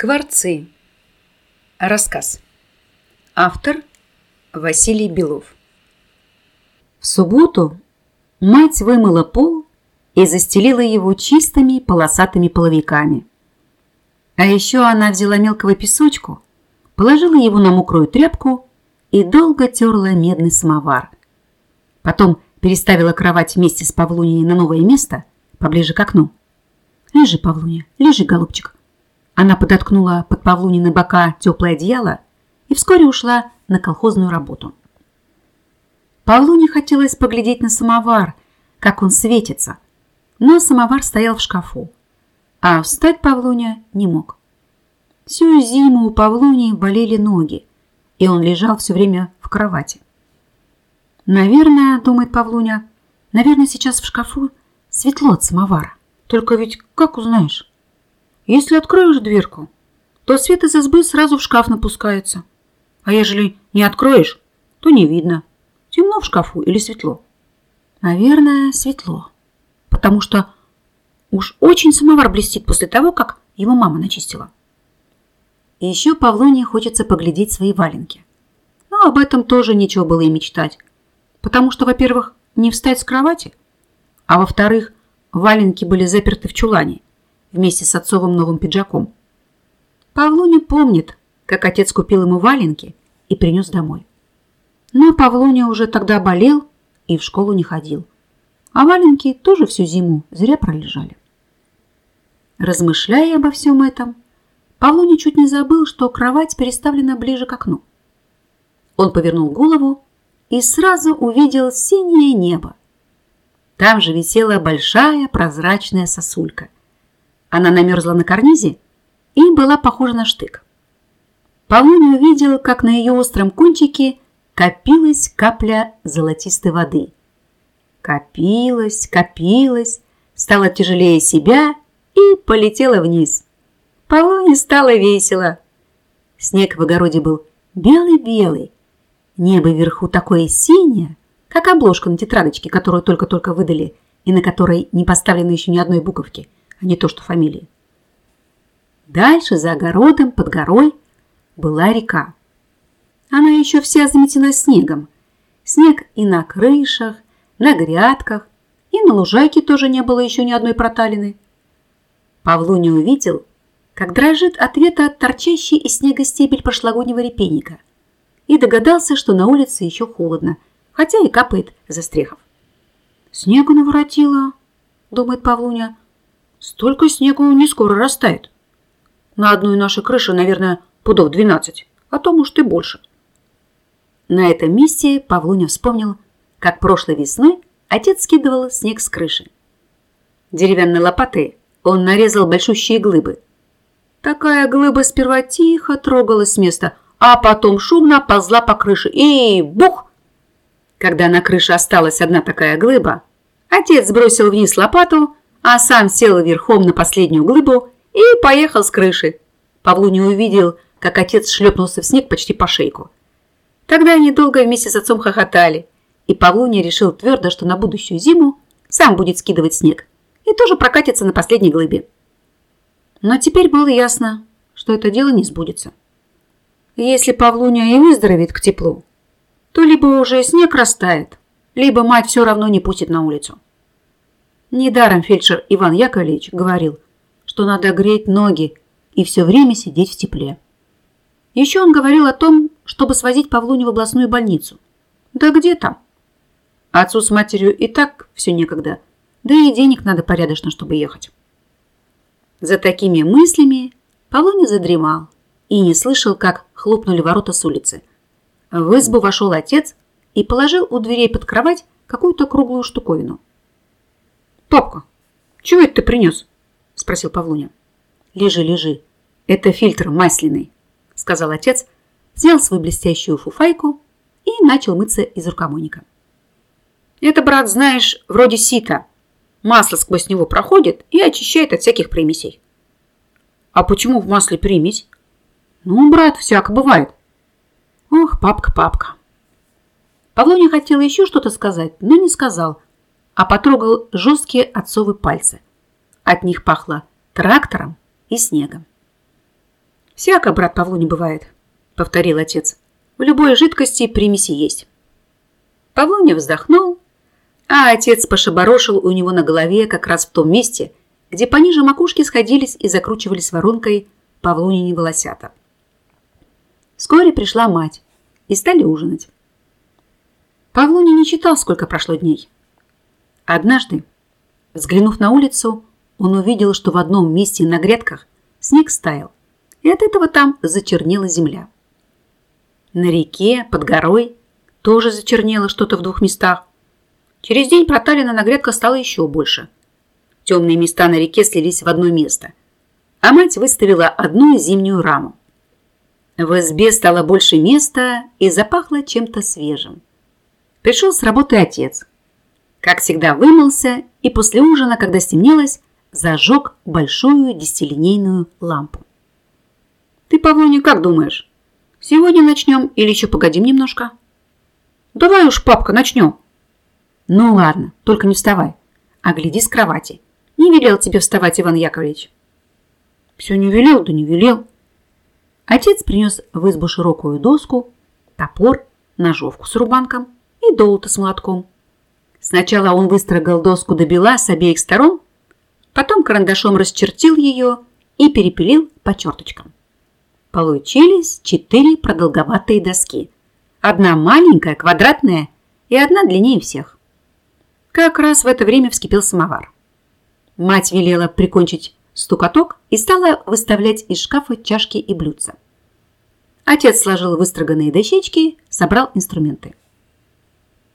Скворцы. Рассказ. Автор Василий Белов. В субботу мать вымыла пол и застелила его чистыми полосатыми половиками. А еще она взяла мелкого песочку, положила его на мокрую тряпку и долго терла медный самовар. Потом переставила кровать вместе с Павлунией на новое место, поближе к окну. «Лежи, Павлуня, лежи, голубчик», она подоткнула под Павлунины бока теплое одеяло и вскоре ушла на колхозную работу. Павлуне хотелось поглядеть на самовар, как он светится, но самовар стоял в шкафу, а встать Павлуня не мог. Всю зиму у Павлуни болели ноги, и он лежал все время в кровати. «Наверное, — думает Павлуня, — наверное, сейчас в шкафу светло от самовара. Только ведь как узнаешь?» Если откроешь дверку, то свет из избы сразу в шкаф напускается. А ежели не откроешь, то не видно, темно в шкафу или светло. Наверное, светло, потому что уж очень самовар блестит после того, как его мама начистила. И еще Павлоне хочется поглядеть свои валенки. Но об этом тоже нечего было и мечтать, потому что, во-первых, не встать с кровати, а во-вторых, валенки были заперты в чулане – вместе с отцовым новым пиджаком. Павлуня помнит, как отец купил ему валенки и принес домой. Но Павлуня уже тогда болел и в школу не ходил. А валенки тоже всю зиму зря пролежали. Размышляя обо всем этом, Павлуня чуть не забыл, что кровать переставлена ближе к окну. Он повернул голову и сразу увидел синее небо. Там же висела большая прозрачная сосулька – она намерзла на карнизе и была похожа на штык. Павлуня увидел, как на ее остром кончике копилась капля золотистой воды. Копилась, копилась, стала тяжелее себя и полетела вниз. Павлуне стало весело. Снег в огороде был белый-белый. Небо вверху такое синее, как обложка на тетрадочке, которую только-только выдали, и на которой не поставлено еще ни одной буковки – а не то что фамилии. Дальше, за огородом, под горой, была река. Она еще вся заметена снегом. Снег и на крышах, на грядках, и на лужайке тоже не было еще ни одной проталины. Павлуня увидел, как дрожит от ветра торчащий из снега стебель прошлогоднего репейника и догадался, что на улице еще холодно, хотя и капает застрехов. «Снегу наворотило», — думает Павлуня, Столько снегу не скоро растает. На одной нашей крыше, наверное, пудов 12, а то, может, и больше. На этом месте Павлуня вспомнил, как прошлой весной отец скидывал снег с крыши. Деревянной лопатой он нарезал большущие глыбы. Такая глыба сперва тихо трогалась с места, а потом шумно ползла по крыше и бух! Когда на крыше осталась одна такая глыба, отец бросил вниз лопату а сам сел верхом на последнюю глыбу и поехал с крыши. Павлу не увидел, как отец шлепнулся в снег почти по шейку. Тогда они долго вместе с отцом хохотали, и Павлуня решил твердо, что на будущую зиму сам будет скидывать снег и тоже прокатится на последней глыбе. Но теперь было ясно, что это дело не сбудется. Если Павлуня и выздоровеет к теплу, то либо уже снег растает, либо мать все равно не пустит на улицу. Недаром фельдшер Иван Яковлевич говорил, что надо греть ноги и все время сидеть в тепле. Еще он говорил о том, чтобы свозить Павлуню в областную больницу. Да где там? Отцу с матерью и так все некогда, да и денег надо порядочно, чтобы ехать. За такими мыслями Павлуня задремал и не слышал, как хлопнули ворота с улицы. В избу вошел отец и положил у дверей под кровать какую-то круглую штуковину – «Папка, чего это ты принес?» – спросил Павлуня. «Лежи, лежи. Это фильтр масляный», – сказал отец, взял свою блестящую фуфайку и начал мыться из рукомойника. «Это, брат, знаешь, вроде сита. Масло сквозь него проходит и очищает от всяких примесей». «А почему в масле примесь?» «Ну, брат, всяко бывает». «Ох, папка, папка». Павлуня хотел еще что-то сказать, но не сказал – а потрогал жесткие отцовы пальцы. От них пахло трактором и снегом. Всяко, брат Павлу, не бывает, повторил отец. В любой жидкости примеси есть. Павлуня вздохнул, а отец пошеборошил у него на голове как раз в том месте, где пониже макушки сходились и закручивались воронкой Павлунини волосята. Вскоре пришла мать, и стали ужинать. Павлуня не читал, сколько прошло дней. Однажды, взглянув на улицу, он увидел, что в одном месте на грядках снег стаял, и от этого там зачернела земля. На реке, под горой, тоже зачернело что-то в двух местах. Через день проталина на грядках стало еще больше. Темные места на реке слились в одно место, а мать выставила одну зимнюю раму. В избе стало больше места и запахло чем-то свежим. Пришел с работы отец. Как всегда вымылся и после ужина, когда стемнелось, зажег большую десятилинейную лампу. «Ты, Павлоня, как думаешь, сегодня начнем или еще погодим немножко?» «Давай уж, папка, начнем». «Ну ладно, только не вставай, а гляди с кровати. Не велел тебе вставать, Иван Яковлевич». «Все не велел, да не велел. Отец принес в избу широкую доску, топор, ножовку с рубанком и долото с молотком. Сначала он выстрогал доску до бела с обеих сторон, потом карандашом расчертил ее и перепилил по черточкам. Получились четыре продолговатые доски. Одна маленькая, квадратная и одна длиннее всех. Как раз в это время вскипел самовар. Мать велела прикончить стукоток и стала выставлять из шкафа чашки и блюдца. Отец сложил выстроганные дощечки, собрал инструменты.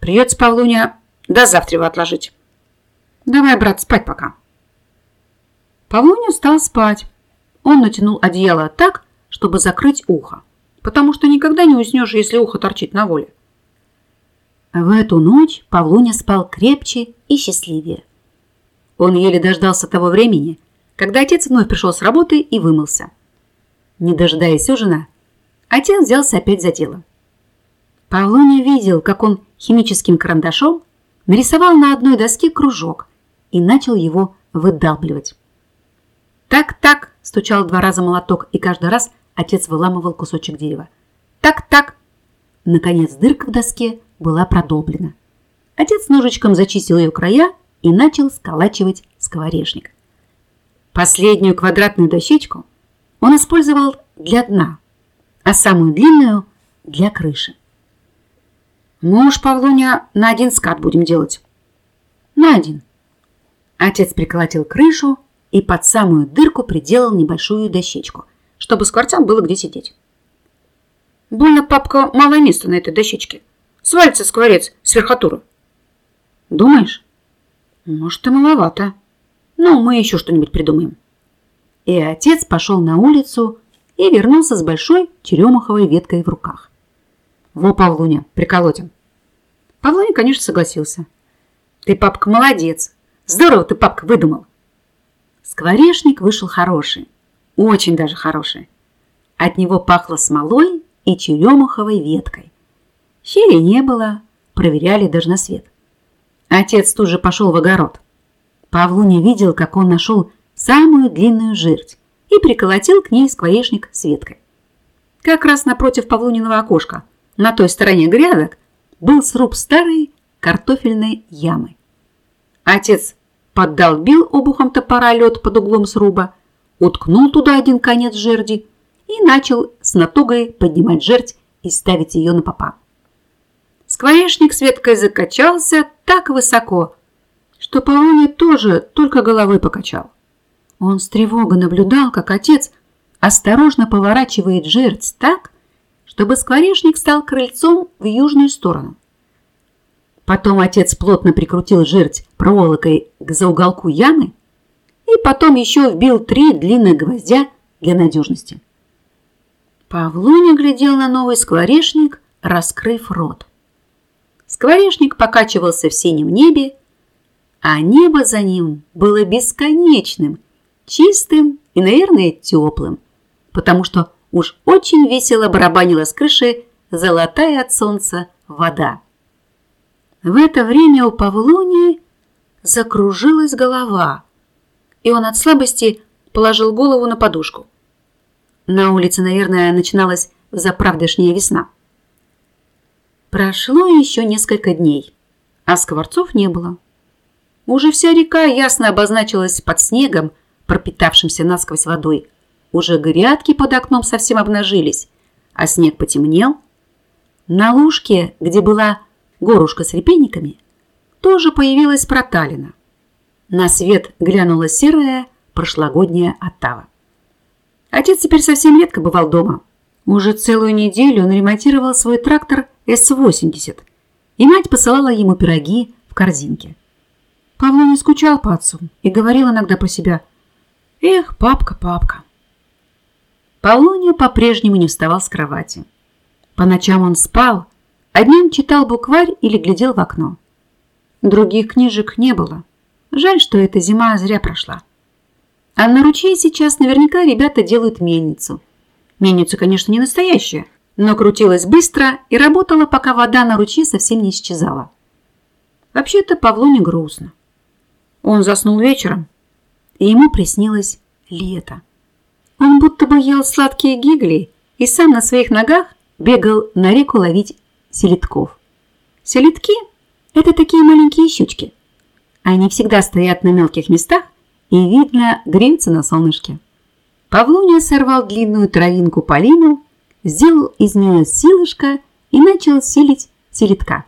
«Придется, Павлуня, до завтра его отложить. Давай, брат, спать пока». Павлуня стал спать. Он натянул одеяло так, чтобы закрыть ухо, потому что никогда не уснешь, если ухо торчит на воле. В эту ночь Павлуня спал крепче и счастливее. Он еле дождался того времени, когда отец вновь пришел с работы и вымылся. Не дожидаясь ужина, отец взялся опять за дело. Павлоня видел, как он химическим карандашом нарисовал на одной доске кружок и начал его выдалбливать. «Так-так!» – стучал два раза молоток, и каждый раз отец выламывал кусочек дерева. «Так-так!» Наконец дырка в доске была продолблена. Отец ножичком зачистил ее края и начал сколачивать скворечник. Последнюю квадратную дощечку он использовал для дна, а самую длинную – для крыши. «Мы уж, Павлуня, на один скат будем делать». «На один». Отец приколотил крышу и под самую дырку приделал небольшую дощечку, чтобы скворцам было где сидеть. «Больно, папка, мало места на этой дощечке. Свалится скворец с верхотуры». «Думаешь?» «Может, и маловато». Ну, мы еще что-нибудь придумаем. И отец пошел на улицу и вернулся с большой черемуховой веткой в руках. Во, Павлуня, приколотим. Павлуня, конечно, согласился. Ты, папка, молодец. Здорово ты, папка, выдумал. Скворечник вышел хороший. Очень даже хороший. От него пахло смолой и черемуховой веткой. Щели не было, проверяли даже на свет. Отец тут же пошел в огород. Павлуня видел, как он нашел самую длинную жерть и приколотил к ней скворечник с веткой. Как раз напротив Павлуниного окошка, на той стороне грядок, был сруб старой картофельной ямы. Отец поддолбил обухом топора лед под углом сруба, уткнул туда один конец жерди и начал с натугой поднимать жерть и ставить ее на попа. Скворечник с веткой закачался так высоко, что Паони тоже только головой покачал. Он с тревогой наблюдал, как отец осторожно поворачивает жерть так, чтобы скворечник стал крыльцом в южную сторону. Потом отец плотно прикрутил жерть проволокой к зауголку ямы и потом еще вбил три длинных гвоздя для надежности. Павлуня глядел на новый скворечник, раскрыв рот. Скворечник покачивался в синем небе, а небо за ним было бесконечным, чистым и, наверное, теплым, потому что уж очень весело барабанила с крыши золотая от солнца вода. В это время у Павлонии закружилась голова, и он от слабости положил голову на подушку. На улице, наверное, начиналась заправдышняя весна. Прошло еще несколько дней, а скворцов не было. Уже вся река ясно обозначилась под снегом, пропитавшимся насквозь водой. Уже грядки под окном совсем обнажились, а снег потемнел. На лужке, где была горушка с репейниками, тоже появилась проталина. На свет глянула серая прошлогодняя оттава. Отец теперь совсем редко бывал дома. Уже целую неделю он ремонтировал свой трактор С-80, и мать посылала ему пироги в корзинке. Павло не скучал по отцу и говорил иногда про себя «Эх, папка, папка». Полония по-прежнему не вставал с кровати. По ночам он спал, а днем читал букварь или глядел в окно. Других книжек не было. Жаль, что эта зима зря прошла. А на ручье сейчас наверняка ребята делают мельницу. Мельница, конечно, не настоящая, но крутилась быстро и работала, пока вода на ручье совсем не исчезала. Вообще-то Павлу грустно. Он заснул вечером, и ему приснилось лето. Он будто бы ел сладкие гигли и сам на своих ногах бегал на реку ловить селедков. Селедки – это такие маленькие щучки. Они всегда стоят на мелких местах и, видно, греются на солнышке. Павлуня сорвал длинную травинку полину, сделал из нее силышко и начал силить селедка.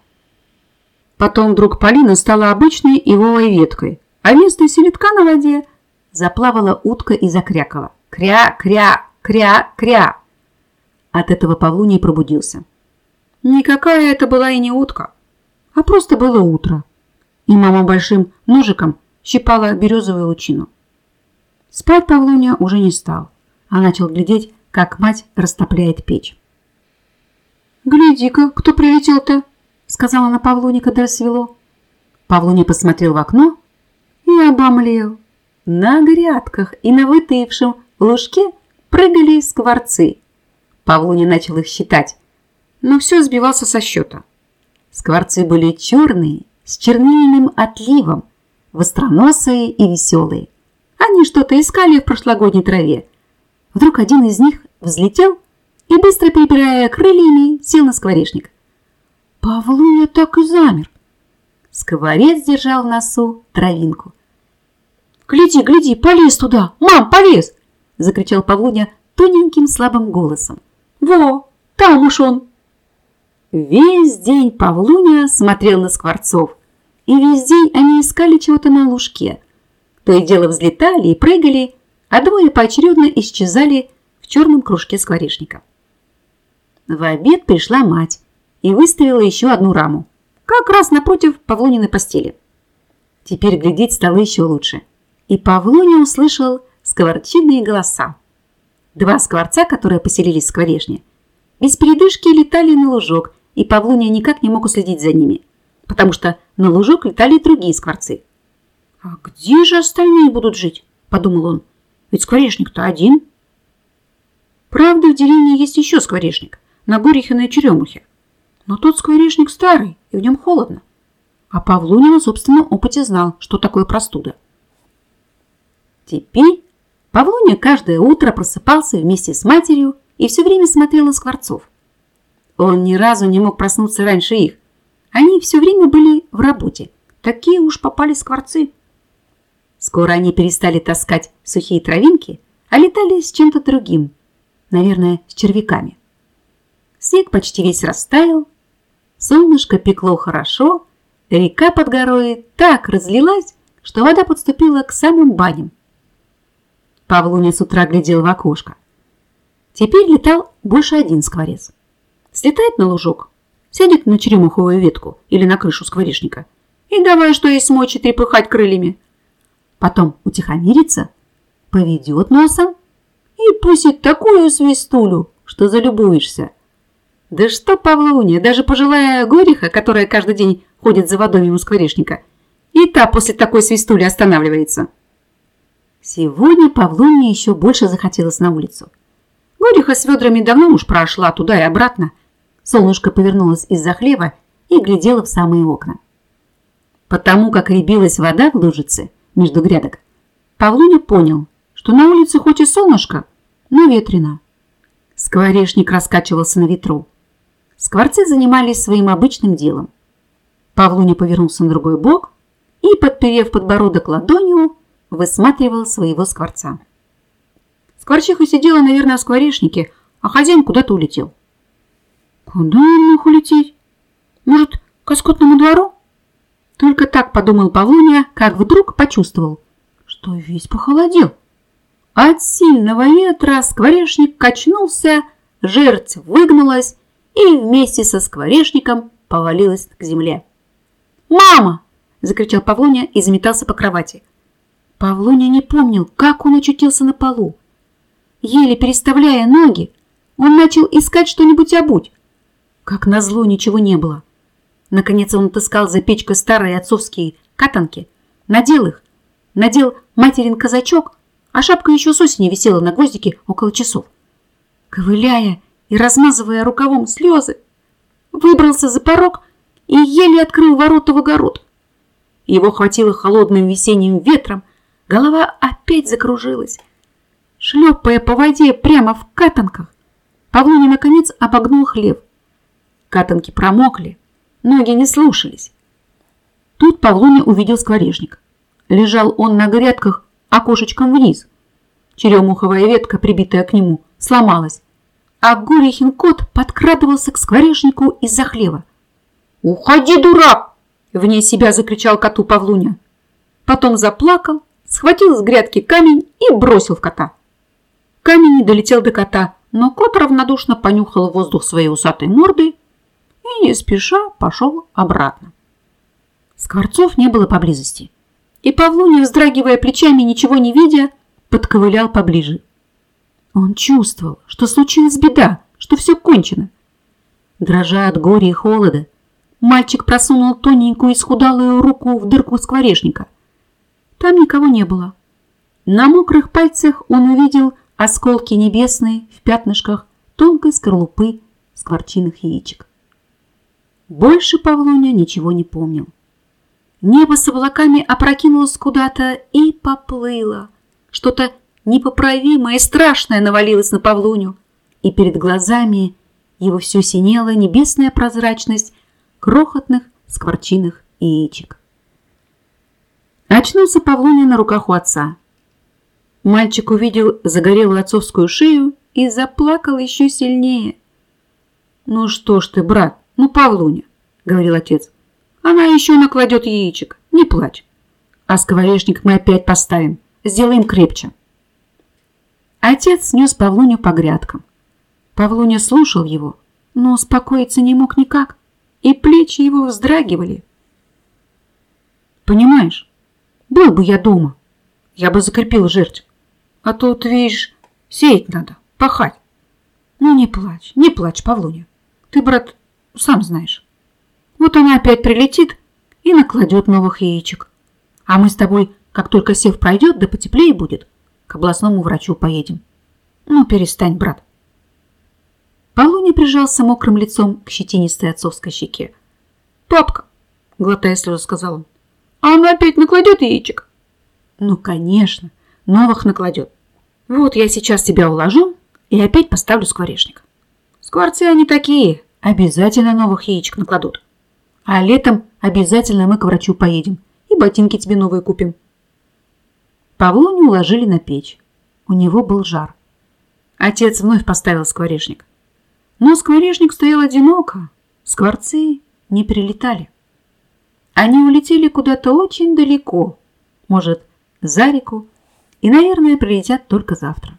Потом вдруг полина стала обычной ивовой веткой, а вместо селедка на воде заплавала утка и закрякала. Кря-кря, кря-кря. От этого Павлуний пробудился. Никакая это была и не утка, а просто было утро. И мама большим ножиком щипала березовую лучину. Спать Павлуня уже не стал, а начал глядеть, как мать растопляет печь. «Гляди-ка, кто прилетел-то!» — сказала на Павлуне, когда рассвело. Павлуня посмотрел в окно и обомлел. На грядках и на вытаившем лужке прыгали скворцы. Павлуня начал их считать, но все сбивался со счета. Скворцы были черные, с чернильным отливом, востроносые и веселые. Они что-то искали в прошлогодней траве. Вдруг один из них взлетел и, быстро перебирая крыльями, сел на скворечник. Павлуня так и замер. Скворец держал в носу травинку. «Гляди, гляди, полез туда! Мам, полез!» – закричал Павлуня тоненьким слабым голосом. «Во, там уж он!» Весь день Павлуня смотрел на скворцов, и весь день они искали чего-то на лужке. То и дело взлетали и прыгали, а двое поочередно исчезали в черном кружке скворечника. В обед пришла мать и выставила еще одну раму, как раз напротив Павлуниной постели. Теперь глядеть стало еще лучше – и Павлуня услышал скворчиные голоса. Два скворца, которые поселились в скворечне, без передышки летали на лужок, и Павлуня никак не мог уследить за ними, потому что на лужок летали другие скворцы. «А где же остальные будут жить?» – подумал он. «Ведь скворечник-то один». Правда, в деревне есть еще скворечник, на Горихиной черемухе. Но тот скворечник старый, и в нем холодно. А Павлуня на собственном опыте знал, что такое простуда. Теперь Павлуня каждое утро просыпался вместе с матерью и все время смотрел на скворцов. Он ни разу не мог проснуться раньше их. Они все время были в работе. Такие уж попали скворцы. Скоро они перестали таскать сухие травинки, а летали с чем-то другим. Наверное, с червяками. Снег почти весь растаял. Солнышко пекло хорошо. Река под горой так разлилась, что вода подступила к самым баням. Павлуня с утра глядел в окошко. Теперь летал больше один скворец. Слетает на лужок, сядет на черемуховую ветку или на крышу скворечника и давай, что есть мочи, трепыхать крыльями. Потом утихомирится, поведет носом и пустит такую свистулю, что залюбуешься. Да что Павлуня, даже пожилая гориха, которая каждый день ходит за водой мимо скворечника, и та после такой свистули останавливается. Сегодня Павлуне еще больше захотелось на улицу. Гориха с ведрами давно уж прошла туда и обратно. Солнышко повернулось из-за хлеба и глядело в самые окна. Потому как рябилась вода в лужице между грядок, Павлуня понял, что на улице хоть и солнышко, но ветрено. Скворечник раскачивался на ветру. Скворцы занимались своим обычным делом. Павлуня повернулся на другой бок и, подперев подбородок ладонью, высматривал своего скворца. Скворчиха сидела, наверное, в скворечнике, а хозяин куда-то улетел. Куда он мог улететь? Может, к скотному двору? Только так подумал Павлуня, как вдруг почувствовал, что весь похолодел. От сильного ветра скворечник качнулся, жерть выгнулась и вместе со скворечником повалилась к земле. «Мама!» – закричал Павлуня и заметался по кровати. Павлуня не помнил, как он очутился на полу. Еле переставляя ноги, он начал искать что-нибудь обуть. Как назло, ничего не было. Наконец он отыскал за печкой старые отцовские катанки, надел их, надел материн казачок, а шапка еще с осени висела на гвоздике около часов. Ковыляя и размазывая рукавом слезы, выбрался за порог и еле открыл ворота в огород. Его хватило холодным весенним ветром, голова опять закружилась. Шлепая по воде прямо в катанках, Павлуня наконец обогнул хлев. Катанки промокли, ноги не слушались. Тут Павлуня увидел скворечник. Лежал он на грядках окошечком вниз. Черемуховая ветка, прибитая к нему, сломалась, а Горехин кот подкрадывался к скворечнику из-за хлева. «Уходи, дурак!» – вне себя закричал коту Павлуня. Потом заплакал, схватил с грядки камень и бросил в кота. Камень не долетел до кота, но кот равнодушно понюхал воздух своей усатой мордой и не спеша пошел обратно. Скворцов не было поблизости, и Павлуня, вздрагивая плечами, ничего не видя, подковылял поближе. Он чувствовал, что случилась беда, что все кончено. Дрожа от горя и холода, мальчик просунул тоненькую исхудалую руку в дырку скворечника. Там никого не было. На мокрых пальцах он увидел осколки небесные в пятнышках тонкой скорлупы скворчиных яичек. Больше Павлуня ничего не помнил. Небо с облаками опрокинулось куда-то и поплыло. Что-то непоправимое и страшное навалилось на Павлуню, и перед глазами его все синела небесная прозрачность крохотных скворчиных яичек. Очнулся Павлуня на руках у отца. Мальчик увидел загорелую отцовскую шею и заплакал еще сильнее. «Ну что ж ты, брат, ну, Павлуня», — говорил отец, — «она еще накладет яичек, не плачь. А скворечник мы опять поставим, сделаем крепче». Отец снес Павлуню по грядкам. Павлуня слушал его, но успокоиться не мог никак, и плечи его вздрагивали. «Понимаешь, был бы я дома, я бы закрепил жертв, а тут, видишь, сеять надо, пахать. Ну, не плачь, не плачь, Павлуня, ты, брат, сам знаешь. Вот она опять прилетит и накладет новых яичек. А мы с тобой, как только сев пройдет, да потеплее будет, к областному врачу поедем. Ну, перестань, брат. Полуня прижался мокрым лицом к щетинистой отцовской щеке. «Папка!» — глотая слезы, сказал он. «А она опять накладет яичек?» «Ну, конечно, новых накладет. Вот я сейчас тебя уложу и опять поставлю скворечник. Скворцы они такие, обязательно новых яичек накладут. А летом обязательно мы к врачу поедем и ботинки тебе новые купим. Павлуню уложили на печь. У него был жар. Отец вновь поставил скворечник. Но скворечник стоял одиноко. Скворцы не прилетали. Они улетели куда-то очень далеко. Может, за реку. И, наверное, прилетят только завтра.